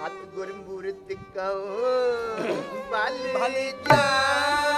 ਸਤ ਗੁਰਮੂਰਤ ਕਉ ਬਲ ਜਾਏ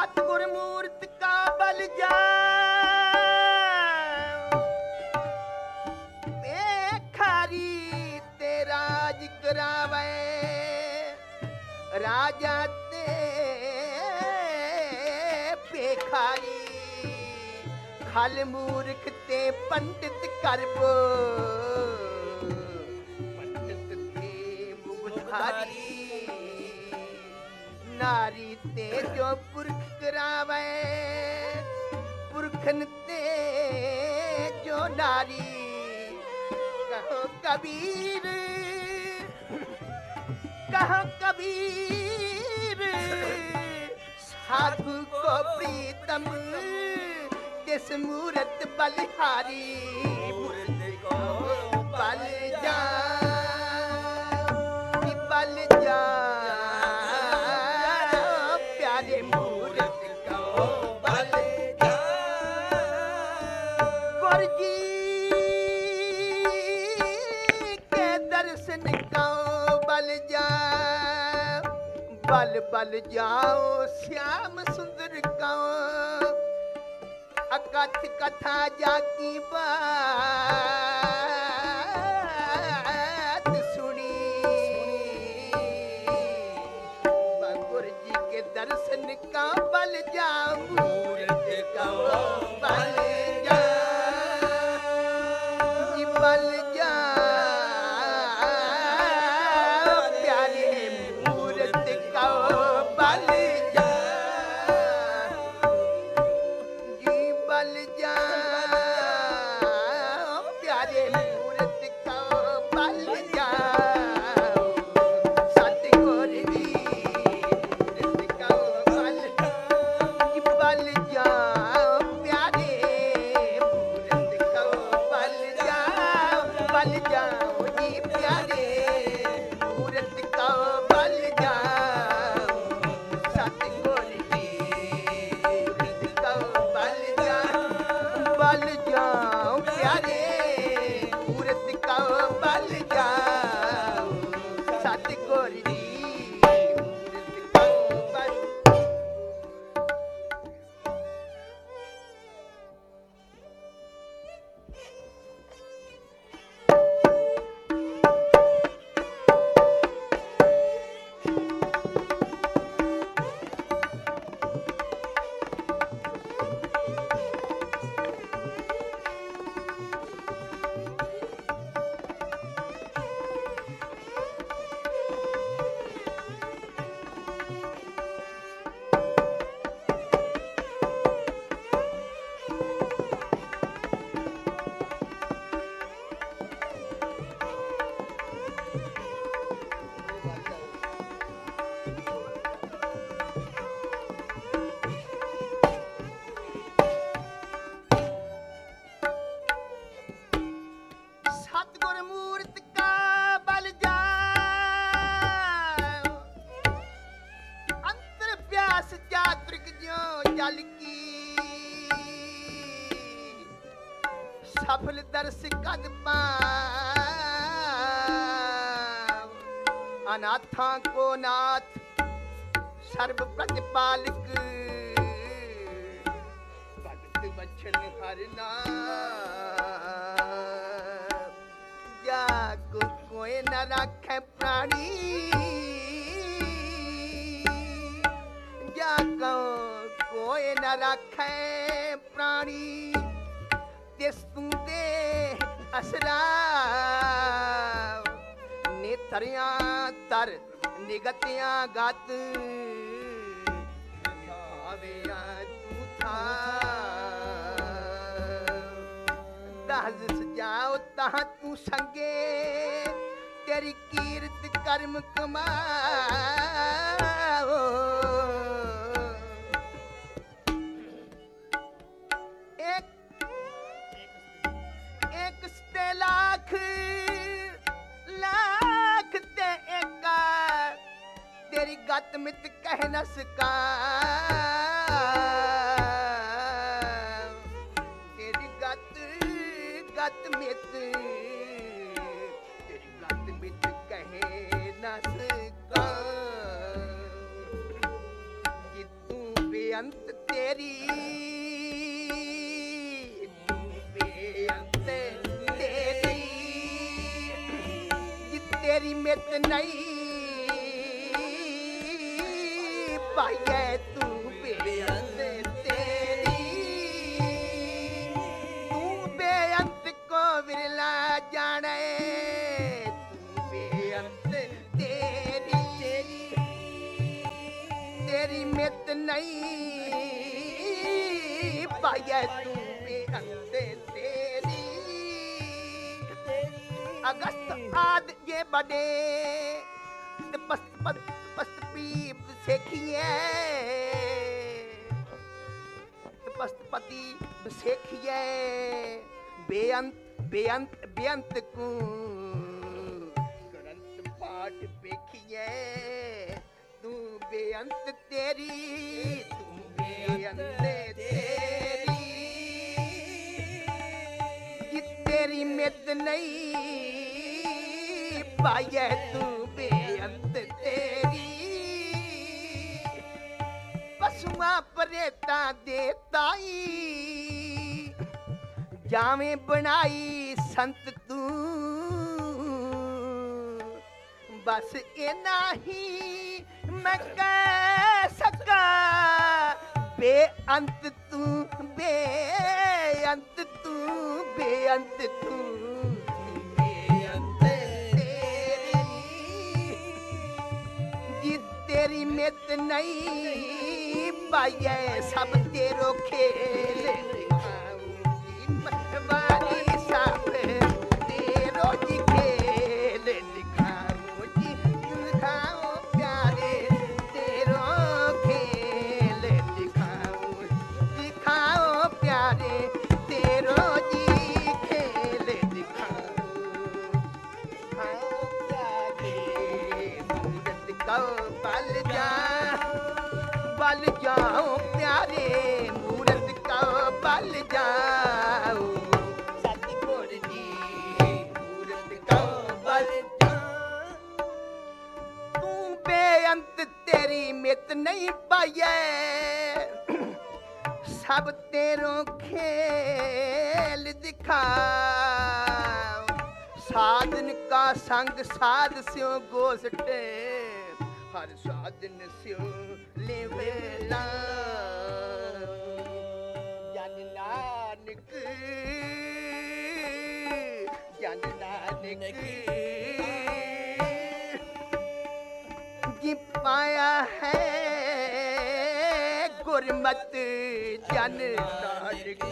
ਹੱਥ ਗੁਰ ਮੂਰਤ ਕਾ ਬਲ ਜਾ ਰਾਜ ਕਰਾਵੇ। ਰਾਜਾ ਤੇ ਪੇਖਾਰੀ ਖਲ ਮੂਰਖ ਤੇ ਪੰਡਿਤ ਕਰਬ ਪੰਡਿਤ ਤੇ ਮੁਗਧਾਰੀ ਨਾਰੀ ਤੇ ਜੋ ਆਵੇ ਪੁਰਖਨ ਤੇ ਜੋ ਨਾਰੀ ਕਹੋ ਕਬੀਰ। ਕਹੋ ਕਬੀਰ, ਸਾਧੂ ਕੋ ਪ੍ਰੀਤਮ ਤਿਸ ਮੂਰਤ ਬਲਿਹਾਰੀ। ਬਲ ਬਲ ਜਾਓ, ਸਿਆਮ ਸੁੰਦਰ ਕਉ। ਅਕਥ ਕਥਾ ਜਾ ਕੀ ਬਾਤ ਸੁਣੀ। ਬਗੁਰ ਜੀ ਕੇ ਦਰਸ਼ਨ ਕਾ ਬਲ ਜਾ ਮੂਰਤ ਕਉ। ਬਲ ਅਨਾਥਾਂ ਕੋ ਨਾਥ ਸਰਬ ਪ੍ਰਤਿਪਾਲਕ। ਭਗਤ ਬਚਨ ਹਰ ਨਾਮ। ਜਾ ਕੋ ਕੋਈ ਨ ਰੱਖੇ ਪ੍ਰਾਣੀ। ਜਾ ਕੋ ਕੋਈ ਨ ਰੱਖੇ ਪ੍ਰਾਣੀ। ਤਿਸ ਤੂੰ ਤਰ ਨਿਗਤਿਆਂ ਗਤ। ਆਵਿਆ ਤੂੰ ਥਾ। ਦਹਜ ਸਜਾਓ ਤਾਂ ਤੂੰ ਸੰਗੇ। ਤੇਰੀ ਕੀਰਤ ਕਰਮ ਕਮਾਓ। ਇੱਕ ਇੱਕ ਸਤੇ ਲੱਖ। ਗਤ ਮਿਤ ਕਹਿ ਨਾ ਸਕਾ। ਤੇਰੀ ਗਤ ਗਤ ਮਿਤ, ਤੇਰੀ ਗਤ ਮਿਤ ਕਹਿ ਨਾ ਸਕਾ। ਕਿ ਤੂੰ ਬੇਅੰਤ ਤੇਰੀ, ਤੂੰ ਬੇਅੰਤ ਤੇਰੀ। ਤੇਰੀ ਮਿਤ ਨਹੀਂ ਪਾਈਏ ਤੂੰ ਬੇਅੰਤ ਤੇਰੀ। ਤੂੰ ਬੇਅੰਤ ਕੋ ਵਿਰਲਾ ਜਾਣੇ। ਤੂੰ ਬੇਅੰਤ ਤੇਰੀ। ਤੇਰੀ ਮਿੱਤ ਨਹੀਂ ਪਾਇਆ ਤੂੰ ਬੇਅੰਤ ਤੇਰੀ। ਅਗਸਤ ਆਦ ਜੇ ਬੜੇ ਤਪਸਤ ਤਪਸਤ ਪੀਪ ਸੇਖੀਏ ਤਪਸਤਪਤੀ ਸੇਖੀਏ ਬੇਅੰਤ ਬੇਅੰਤ ਬੇਅੰਤ ਕੂ ਕਰੰਤ ਪਾਠ ਵੇਖੀਏ ਤੂੰ ਬੇਅੰਤ ਤੇਰੀ ਤੂੰ ਬੇਅੰਤ ਤੇਰੀ ਕਿ ਤੇਰੀ ਮਿੱਤ ਨਹੀਂ ਪਾਈਏ ਤੂੰ ਪਸ਼ੂਆਂ ਪਰੇਤਾਂ ਦੇ ਤਾਈ। ਜਾਵੇਂ ਬਣਾਈ ਸੰਤ ਤੂੰ। ਬਸ ਇਨਾ ਹੀ ਮੈਂ ਕਹਿ ਸਕਾਂ, ਬੇਅੰਤ ਤੂੰ ਬੇਅੰਤ ਤੂੰ ਬੇਅੰਤ ਤੂੰ। ਤੇਰੀ ਮਿੱਤ ਨਹੀਂ ਪਾਈਏ ਸਭ ਤੇਰੋ ਰੋਖੇ ਬਲ ਜਾਓ ਪਿਆਰੇ ਮੂਰਤ ਕਾ ਬਲ ਜਾਓ ਸਤਿਗੁਰ ਜੀ, ਮੂਰਤ ਕਾ ਬਲ ਜਾ ਤੂੰ ਬੇਅੰਤ ਤੇਰੀ ਮਿੱਤ ਨਹੀਂ ਪਾਈਏ ਸਭ ਤੇਰੋ ਖੇਲ ਦਿਖਾ ਸਾਧਨ ਕਾ ਸੰਗ ਸਾਧ ਸਿਓ ਗੋਸਟੇ। ਹਰ ਸਾਧਨ ਸਿਓ ਲੇਵੇਲਾ ਜਨ ਨਾਨਕ ਜਨ ਨਾਨਕ, ਜੀ ਪਾਇਆ ਹੈ ਗੁਰਮਤ ਜਨ ਨਾਨਕ।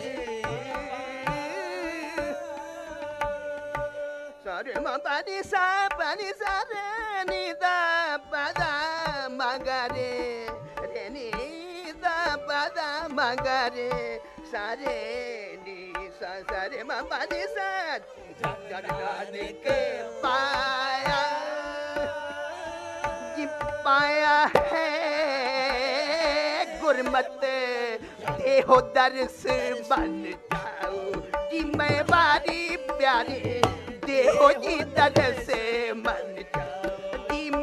ਸਾਰੇ ਮਾ ਪਾਨੀ ਸਾ ਪਾਨੀ ਸਾ ਰੇ ਨੀ ਦਾ ਪਦਾ ਮਗਰੇ ਰੇ ਨੀ ਦਾ ਪਦਾ ਮਗਰੇ ਸਾਰੇ ਨੀ ਸਾ ਸਾਰੇ ਮਾ ਪਾਨੀ ਸਾ ਜਨ ਨਾਨਕ ਪਾਇਆ ਜੀ ਪਾਇਆ ਹੈ ਗੁਰਮਤ ਦੇਹੋ ਦਰਸ ਬਨ ਜਾਓ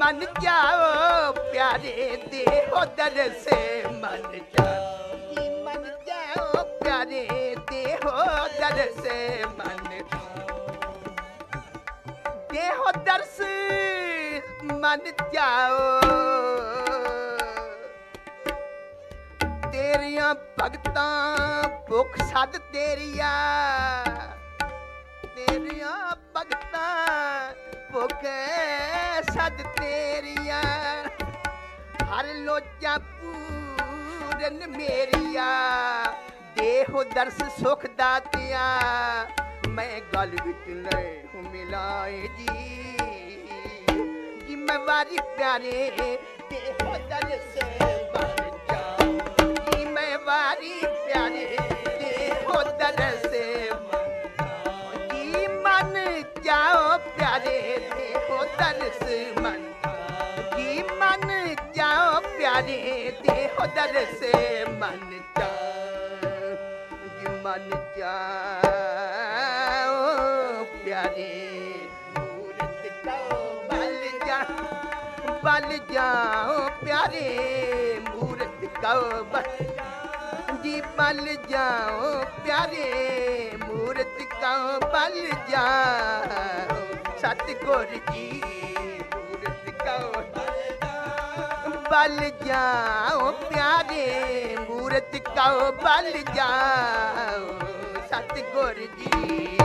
ਜੀ ਮੈਂ ਪਿਆਰੇ ਦੇਹੋ ਜੀ ਦਰਸ ਮਨ ਜਾਓ। ਜੀ ਮਨ ਜਾਓ, ਪਿਆਰੇ ਦੇਹੋ ਦਰਸ ਮਨ ਜਾਓ ਮਨ ਜਾਓ। ਪਿਆਰੇ ਦੇਹੋ ਦਰਸ ਮਨ ਦੇਹੋ ਦਰਸ ਮਨ ਜਾਓ। ਤੇਰੀਆਂ ਭਗਤਾਂ ਭੁੱਖ ਸੱਦ ਤੇਰੀਆਂ। ਤੇਰੀਆਂ ਭਗਤਾਂ ਭੁੱਖ ਸੱਦ ਤੇਰੀਆਂ। ਹਰ ਲੋਚਾ ਪੂਰਨ ਮੇਰੀਆ। ਦੇਹੋ ਦਰਸ ਸੁਖ ਦਾਤਿਆ। ਮੈਂ ਗਲ ਵਿੱਚ ਲੈ ਹੂੰ ਮਿਲਾਏ ਜੀ। ਜ਼ਿੰਮੇਵਾਰੀ ਪਿਆਰੇ, ਦੇਹੋ ਦਰਸ ਬਣ ਜਾਓ ਜ਼ਿੰਮੇਵਾਰੀ ਪਿਆਰੇ ਜਾਓ ਪਿਆਰੇ ਦੇਹੋ ਦਰਸ ਮਨ ਜਾ ਜੀ ਮਨ ਜਾਓ ਪਿਆਰੇ ਮੂਰਤ ਜਾਓ ਬਲ ਜਾ, ਬਲ ਜਾਓ ਪਿਆਰੇ ਮੂਰਤ ਕਉ ਬਲ ਜੀ ਬਲ ਜਾਓ ਪਿਆਰੇ ਮੂਰਤ ਕਉ ਬਲ ਜਾ, ਸਤਿਗੁਰ ਜੀ। ਬਲ ਜਾਓ ਪਿਆਰੇ ਮੂਰਤ ਕਉ ਬਲ ਜਾਓ ਸਤਿਗੁਰ ਜੀ।